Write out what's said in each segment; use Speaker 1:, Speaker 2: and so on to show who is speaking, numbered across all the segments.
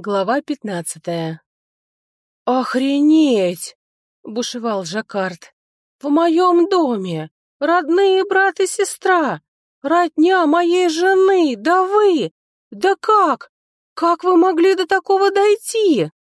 Speaker 1: Глава пятнадцатая. «Охренеть!» — бушевал Жаккард. «В моем доме! Родные брат и сестра! Родня моей жены! Да вы! Да как? Как вы могли до такого дойти?»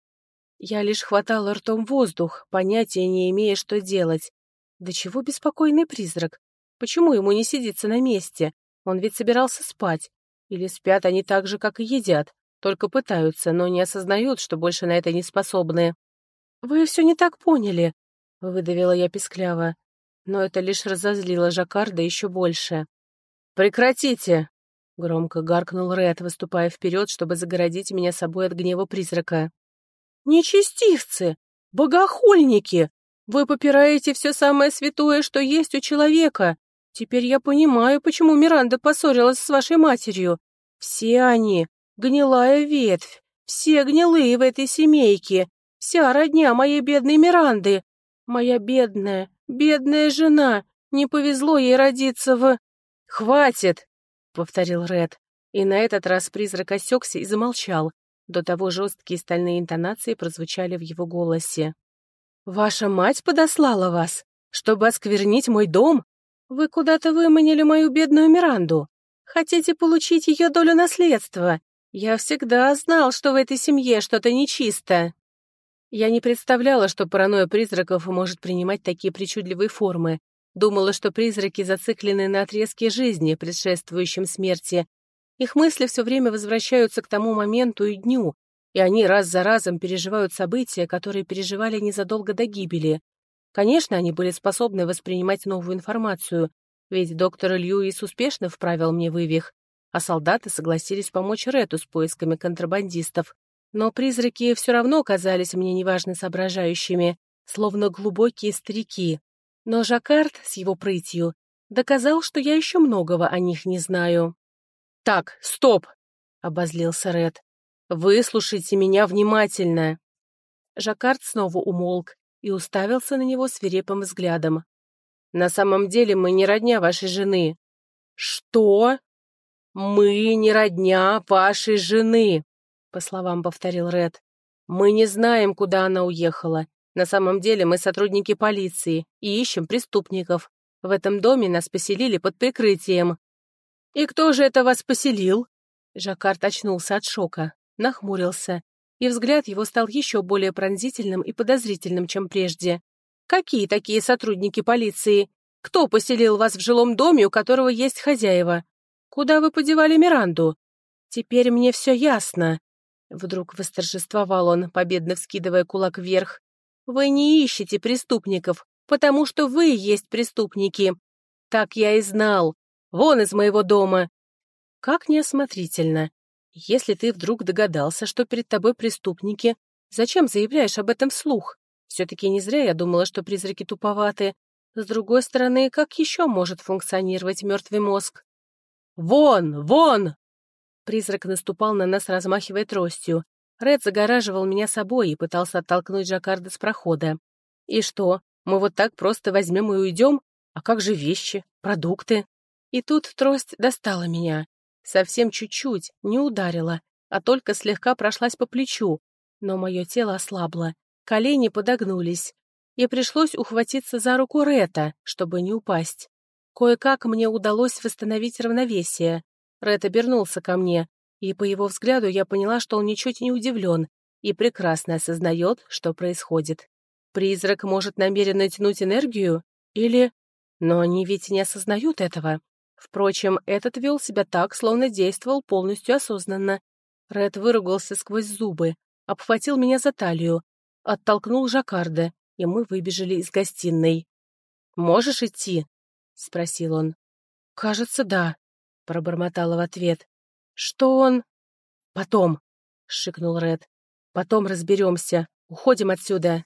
Speaker 1: Я лишь хватала ртом воздух, понятия не имея, что делать. Да чего беспокойный призрак? Почему ему не сидится на месте? Он ведь собирался спать. Или спят они так же, как и едят? Только пытаются, но не осознают, что больше на это не способны. «Вы все не так поняли», — выдавила я пискляво. Но это лишь разозлило Жаккарда еще больше. «Прекратите!» — громко гаркнул Ред, выступая вперед, чтобы загородить меня собой от гнева призрака. «Нечестивцы! Богохульники! Вы попираете все самое святое, что есть у человека! Теперь я понимаю, почему Миранда поссорилась с вашей матерью. Все они Гнилая ветвь, все гнилые в этой семейке, вся родня моей бедной Миранды. Моя бедная, бедная жена, не повезло ей родиться в... «Хватит!» — повторил Ред. И на этот раз призрак осекся и замолчал. До того жесткие стальные интонации прозвучали в его голосе. «Ваша мать подослала вас, чтобы осквернить мой дом? Вы куда-то выманили мою бедную Миранду. Хотите получить ее долю наследства? Я всегда знал, что в этой семье что-то нечисто. Я не представляла, что паранойя призраков может принимать такие причудливые формы. Думала, что призраки зациклены на отрезке жизни, предшествующем смерти. Их мысли все время возвращаются к тому моменту и дню, и они раз за разом переживают события, которые переживали незадолго до гибели. Конечно, они были способны воспринимать новую информацию, ведь доктор Льюис успешно вправил мне вывих, а солдаты согласились помочь Рету с поисками контрабандистов. Но призраки все равно казались мне неважно соображающими, словно глубокие старики. Но Жаккард с его прытью доказал, что я еще многого о них не знаю. «Так, стоп!» — обозлился Ред. «Выслушайте меня внимательно!» Жаккард снова умолк и уставился на него свирепым взглядом. «На самом деле мы не родня вашей жены». «Что?» «Мы не родня вашей жены», — по словам повторил Ред. «Мы не знаем, куда она уехала. На самом деле мы сотрудники полиции и ищем преступников. В этом доме нас поселили под прикрытием». «И кто же это вас поселил?» Жаккард очнулся от шока, нахмурился, и взгляд его стал еще более пронзительным и подозрительным, чем прежде. «Какие такие сотрудники полиции? Кто поселил вас в жилом доме, у которого есть хозяева? Куда вы подевали Миранду? Теперь мне все ясно. Вдруг восторжествовал он, победно вскидывая кулак вверх. Вы не ищете преступников, потому что вы есть преступники. Так я и знал. Вон из моего дома. Как неосмотрительно. Если ты вдруг догадался, что перед тобой преступники, зачем заявляешь об этом вслух? Все-таки не зря я думала, что призраки туповаты. С другой стороны, как еще может функционировать мертвый мозг? «Вон! Вон!» Призрак наступал на нас, размахивая тростью. Ред загораживал меня собой и пытался оттолкнуть Жаккарда с прохода. «И что, мы вот так просто возьмем и уйдем? А как же вещи, продукты?» И тут трость достала меня. Совсем чуть-чуть, не ударила, а только слегка прошлась по плечу. Но мое тело ослабло, колени подогнулись, и пришлось ухватиться за руку Рета, чтобы не упасть. Кое-как мне удалось восстановить равновесие. Ред обернулся ко мне, и по его взгляду я поняла, что он ничуть не удивлен и прекрасно осознает, что происходит. Призрак может намеренно тянуть энергию? Или... Но они ведь не осознают этого. Впрочем, этот вел себя так, словно действовал полностью осознанно. Ред выругался сквозь зубы, обхватил меня за талию, оттолкнул Жаккарда, и мы выбежали из гостиной. «Можешь идти?» — спросил он. «Кажется, да», — пробормотала в ответ. «Что он...» «Потом», — шикнул Ред. «Потом разберемся. Уходим отсюда».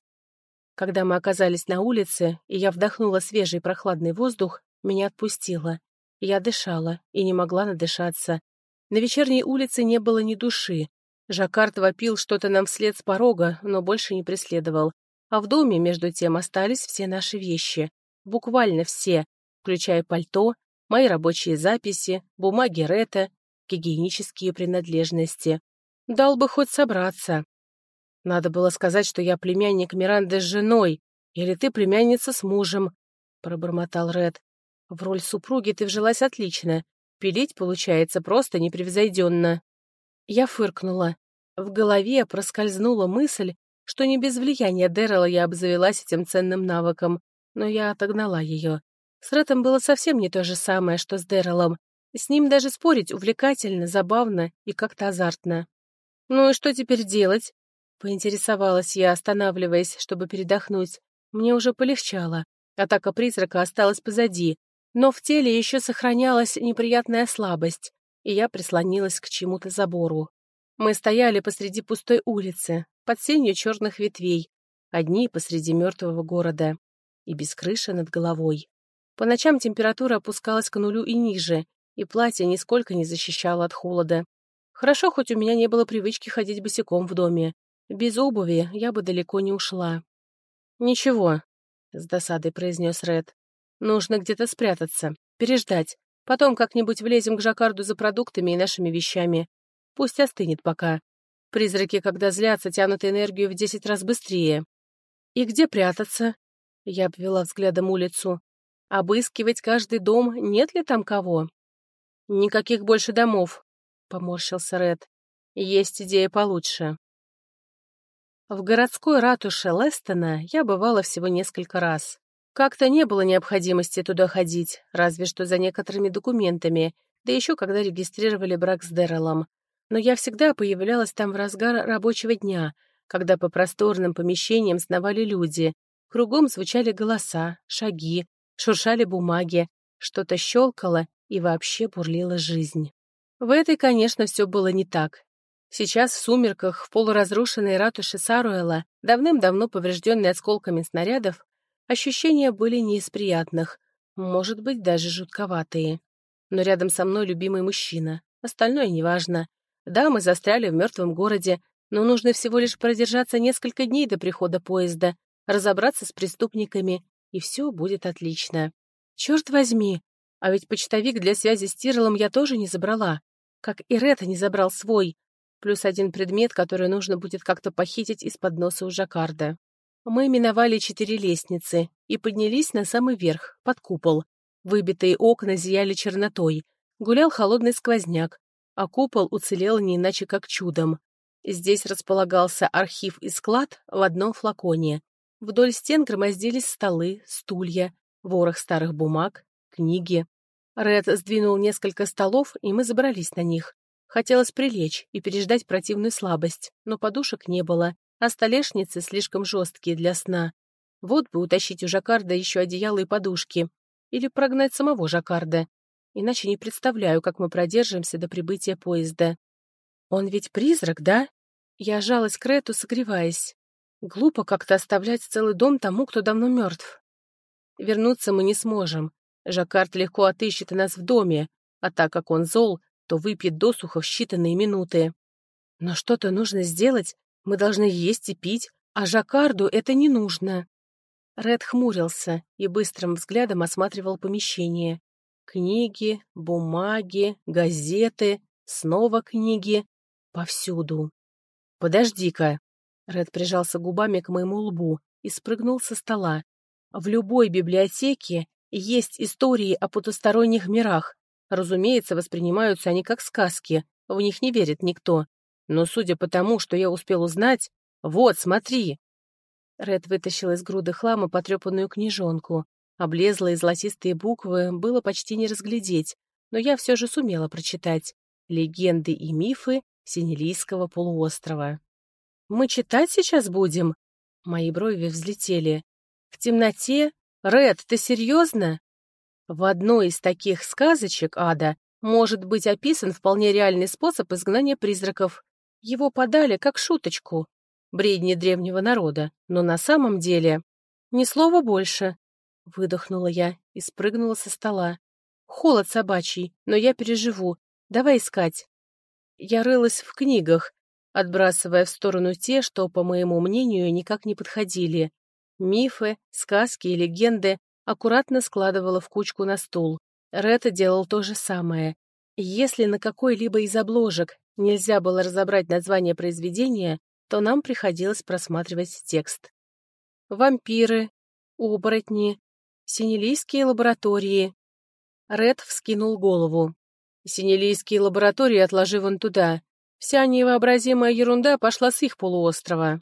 Speaker 1: Когда мы оказались на улице, и я вдохнула свежий прохладный воздух, меня отпустило. Я дышала и не могла надышаться. На вечерней улице не было ни души. Жаккард вопил что-то нам вслед с порога, но больше не преследовал. А в доме, между тем, остались все наши вещи. Буквально все, включая пальто, мои рабочие записи, бумаги Рета, гигиенические принадлежности. Дал бы хоть собраться. Надо было сказать, что я племянник Миранды с женой, или ты племянница с мужем, — пробормотал Ред. В роль супруги ты вжилась отлично. Пилить получается просто непревзойденно. Я фыркнула. В голове проскользнула мысль, что не без влияния Дэррела я обзавелась этим ценным навыком, но я отогнала ее. С Рэтом было совсем не то же самое, что с Дэррелом. С ним даже спорить увлекательно, забавно и как-то азартно. «Ну и что теперь делать?» — поинтересовалась я, останавливаясь, чтобы передохнуть. Мне уже полегчало. Атака призрака осталась позади, но в теле еще сохранялась неприятная слабость, и я прислонилась к чему-то забору. Мы стояли посреди пустой улицы, под сенью черных ветвей, одни посреди мертвого города и без крыши над головой. По ночам температура опускалась к нулю и ниже, и платье нисколько не защищало от холода. Хорошо, хоть у меня не было привычки ходить босиком в доме. Без обуви я бы далеко не ушла. «Ничего», — с досадой произнес Ред. «Нужно где-то спрятаться, переждать. Потом как-нибудь влезем к Жаккарду за продуктами и нашими вещами. Пусть остынет пока. Призраки, когда злятся, тянут энергию в десять раз быстрее. И где прятаться? Я обвела взглядом улицу. Обыскивать каждый дом, нет ли там кого? Никаких больше домов, поморщился Ред. Есть идея получше. В городской ратуше Лестона я бывала всего несколько раз. Как-то не было необходимости туда ходить, разве что за некоторыми документами, да еще когда регистрировали брак с Дэррелом. Но я всегда появлялась там в разгар рабочего дня, когда по просторным помещениям сновали люди, кругом звучали голоса, шаги, шуршали бумаги, что-то щелкало и вообще бурлила жизнь. В этой, конечно, все было не так. Сейчас в сумерках, в полуразрушенной ратуше Саруэла, давным-давно поврежденной осколками снарядов, ощущения были не из приятных, может быть, даже жутковатые. Но рядом со мной любимый мужчина, остальное неважно. Да, мы застряли в мертвом городе, но нужно всего лишь продержаться несколько дней до прихода поезда, разобраться с преступниками, и все будет отлично. Черт возьми, а ведь почтовик для связи с Тирлом я тоже не забрала, как и Ретта не забрал свой, плюс один предмет, который нужно будет как-то похитить из-под носа у Жаккарда. Мы миновали четыре лестницы и поднялись на самый верх, под купол. Выбитые окна зияли чернотой, гулял холодный сквозняк, а купол уцелел не иначе как чудом. Здесь располагался архив и склад в одном флаконе. Вдоль стен громоздились столы, стулья, ворох старых бумаг, книги. Ред сдвинул несколько столов, и мы забрались на них. Хотелось прилечь и переждать противную слабость, но подушек не было, а столешницы слишком жесткие для сна. Вот бы утащить у Жаккарда еще одеяло и подушки. Или прогнать самого Жаккарда. Иначе не представляю, как мы продержимся до прибытия поезда. Он ведь призрак, да? Я жалась к Рету, согреваясь. Глупо как-то оставлять целый дом тому, кто давно мертв. Вернуться мы не сможем. Жаккард легко отыщет нас в доме, а так как он зол, то выпьет досуха в считанные минуты. Но что-то нужно сделать, мы должны есть и пить, а Жаккарду это не нужно. Ред хмурился и быстрым взглядом осматривал помещение. Книги, бумаги, газеты, снова книги. Повсюду. «Подожди-ка!» Ред прижался губами к моему лбу и спрыгнул со стола. «В любой библиотеке есть истории о потусторонних мирах, Разумеется, воспринимаются они как сказки, в них не верит никто. Но судя по тому, что я успел узнать... Вот, смотри!» Ред вытащил из груды хлама потрепанную книжонку. Облезлые золотистые буквы было почти не разглядеть, но я все же сумела прочитать. «Легенды и мифы Синелийского полуострова». «Мы читать сейчас будем?» Мои брови взлетели. «В темноте? Ред, ты серьезно?» В одной из таких сказочек ада может быть описан вполне реальный способ изгнания призраков. Его подали как шуточку. Бредни древнего народа. Но на самом деле... Ни слова больше. Выдохнула я и спрыгнула со стола. Холод собачий, но я переживу. Давай искать. Я рылась в книгах, отбрасывая в сторону те, что, по моему мнению, никак не подходили. Мифы, сказки и легенды, аккуратно складывала в кучку на стул. Ретта делал то же самое. Если на какой-либо из обложек нельзя было разобрать название произведения, то нам приходилось просматривать текст. Вампиры, оборотни, синелийские лаборатории. Ред вскинул голову. Синелийские лаборатории отложи вон туда. Вся невообразимая ерунда пошла с их полуострова.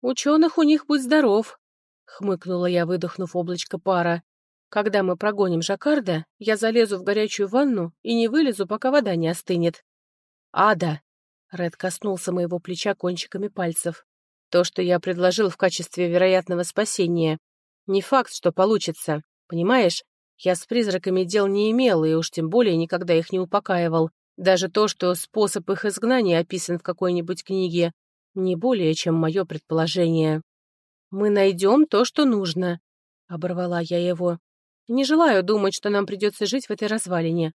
Speaker 1: Ученых у них будь здоров, хмыкнула я, выдохнув облачко пара. Когда мы прогоним Жаккарда, я залезу в горячую ванну и не вылезу, пока вода не остынет. Ада! Ред коснулся моего плеча кончиками пальцев. То, что я предложил в качестве вероятного спасения. Не факт, что получится. Понимаешь, я с призраками дел не имел, и уж тем более никогда их не упокаивал. Даже то, что способ их изгнания описан в какой-нибудь книге, не более, чем мое предположение. «Мы найдем то, что нужно», — оборвала я его. «Не желаю думать, что нам придется жить в этой развалине».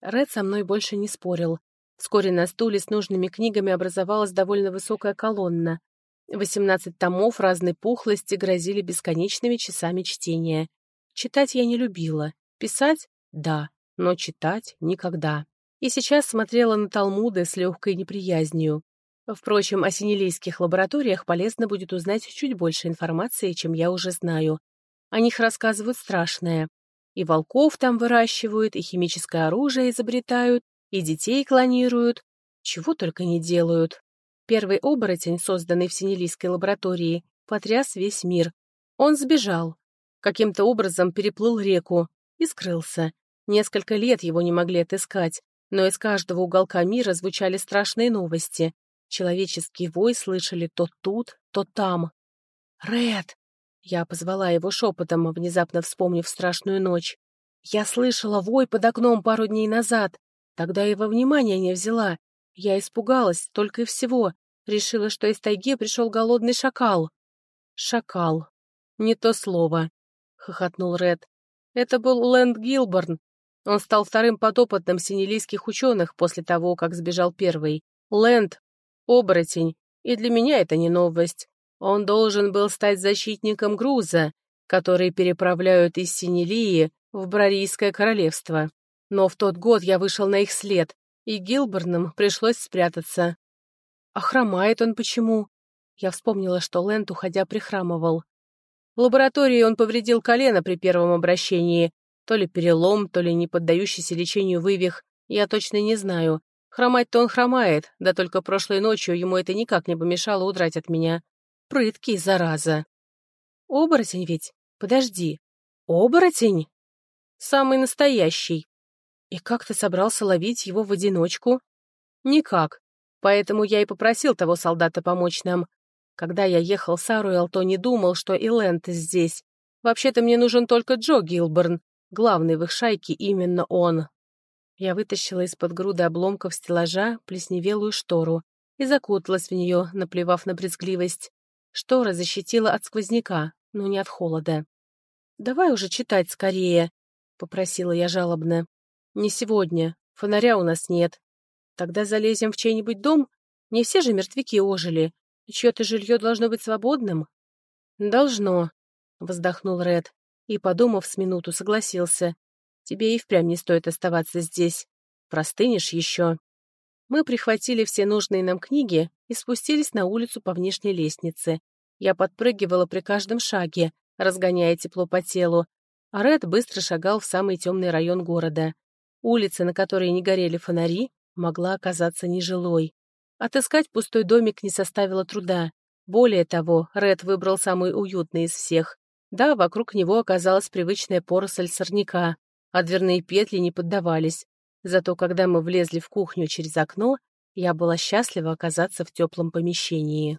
Speaker 1: Ред со мной больше не спорил. Вскоре на стуле с нужными книгами образовалась довольно высокая колонна. Восемнадцать томов разной пухлости грозили бесконечными часами чтения. Читать я не любила. Писать — да, но читать — никогда и сейчас смотрела на Талмуды с легкой неприязнью. Впрочем, о синелийских лабораториях полезно будет узнать чуть больше информации, чем я уже знаю. О них рассказывают страшное. И волков там выращивают, и химическое оружие изобретают, и детей клонируют. Чего только не делают. Первый оборотень, созданный в синелийской лаборатории, потряс весь мир. Он сбежал. Каким-то образом переплыл реку и скрылся. Несколько лет его не могли отыскать но из каждого уголка мира звучали страшные новости. Человеческий вой слышали то тут, то там. «Ред!» — я позвала его шепотом, внезапно вспомнив страшную ночь. «Я слышала вой под окном пару дней назад. Тогда его внимания не взяла. Я испугалась, только и всего. Решила, что из тайги пришел голодный шакал». «Шакал. Не то слово», — хохотнул Ред. «Это был Лэнд Гилборн, он стал вторым подопытным синелийских ученых после того, как сбежал первый. Лэнд — оборотень, и для меня это не новость. Он должен был стать защитником груза, который переправляют из Синелии в Брарийское королевство. Но в тот год я вышел на их след, и Гилбернам пришлось спрятаться. А хромает он почему? Я вспомнила, что Лэнд, уходя, прихрамывал. В лаборатории он повредил колено при первом обращении, то ли перелом, то ли не поддающийся лечению вывих, я точно не знаю. Хромать-то он хромает, да только прошлой ночью ему это никак не помешало удрать от меня. Прыткий, зараза. Оборотень ведь? Подожди. Оборотень? Самый настоящий. И как ты собрался ловить его в одиночку? Никак. Поэтому я и попросил того солдата помочь нам. Когда я ехал с Аруэл, то не думал, что и Лэнд здесь. Вообще-то мне нужен только Джо Гилберн, Главный в их шайке именно он. Я вытащила из-под груды обломков стеллажа плесневелую штору и закуталась в нее, наплевав на брезгливость. Штора защитила от сквозняка, но не от холода. «Давай уже читать скорее», — попросила я жалобно. «Не сегодня. Фонаря у нас нет. Тогда залезем в чей-нибудь дом? Не все же мертвяки ожили. Чье-то жилье должно быть свободным?» «Должно», — вздохнул Ред и, подумав с минуту, согласился. «Тебе и впрямь не стоит оставаться здесь. Простынешь еще». Мы прихватили все нужные нам книги и спустились на улицу по внешней лестнице. Я подпрыгивала при каждом шаге, разгоняя тепло по телу, а Ред быстро шагал в самый темный район города. Улица, на которой не горели фонари, могла оказаться нежилой. Отыскать пустой домик не составило труда. Более того, Ред выбрал самый уютный из всех. Да, вокруг него оказалась привычная поросль сорняка, а дверные петли не поддавались. Зато когда мы влезли в кухню через окно, я была счастлива оказаться в теплом помещении.